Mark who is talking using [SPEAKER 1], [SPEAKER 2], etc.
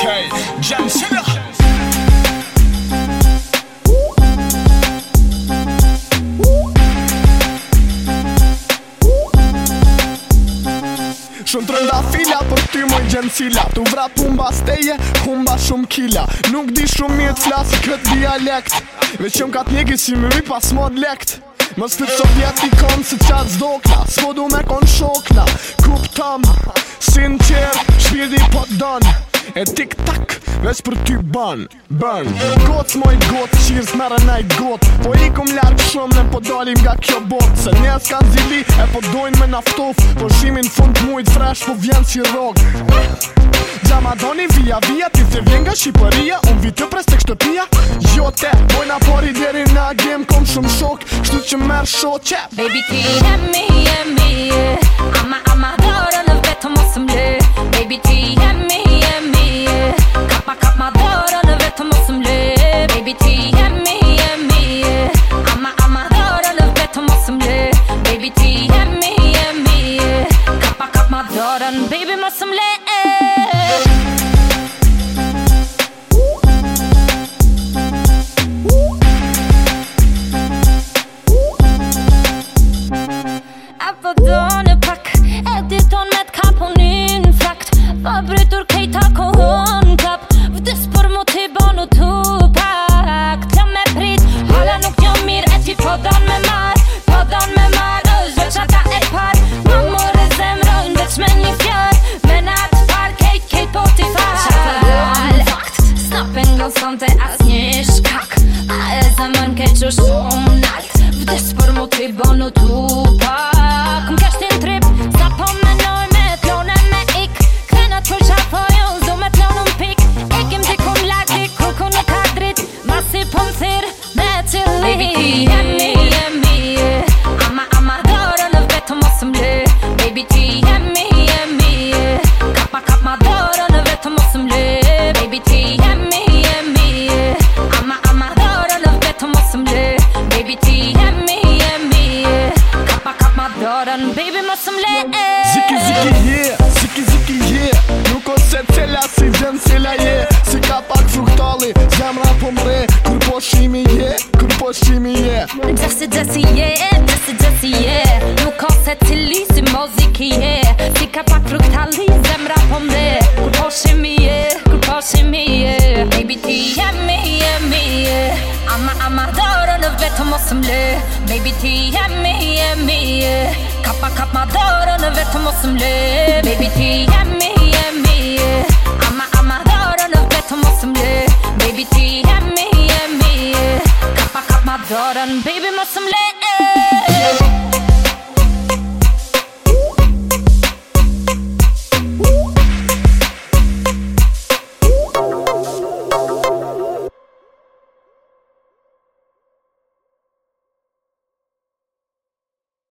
[SPEAKER 1] jam sinë Shumë të rënda fila, për ty moj gjenë cila Tu vrap unë steje, unë ba shumë kila Nuk di shumë mirë të flasë këtë dialekt Veqëm ka të njegi si më vi pas mod lekt Mës të sovjeti konë si qatë zdokna Sko me konë shokna Kup tam Sin qërë Shpirdi po të donë E tik tak Veç për ty ban Burn Gotë moj gotë Qirës mërë naj gotë Po ikum larkë shumë Ne po dalim nga kjo botë Se një kanë zili E po dojnë me naftof Po shimin fund mujt Fresh po vjen si rogë Gjama doni via via Ti se vjen nga Shqipëria Unë vitë pres kështëpia Jote Po shumë shumë shok Kështu
[SPEAKER 2] që merë shok qep Baby ti jemi jemi Ama ama dorën në vetë mos më le Baby ti jemi jemi Kapa kapa dorën në vetë mos më le Baby ti jemi jemi Ama ama dorën në vetë mos më le Baby ti jemi jemi Kapa kapa dorën Baby mos më są te nicht kack Alles am Mann geht schon schon W des Formu ty bonu no some legs. Ziki, ziki, yeah. mosimle Baby ti yemi yemi ye Kappa kappa doğranı ve tüm mosimle Baby ti yemi yemi ye Ama ama doğranı ve tüm mosimle Baby ti yemi yemi ye Kappa kappa doğranı baby mosimle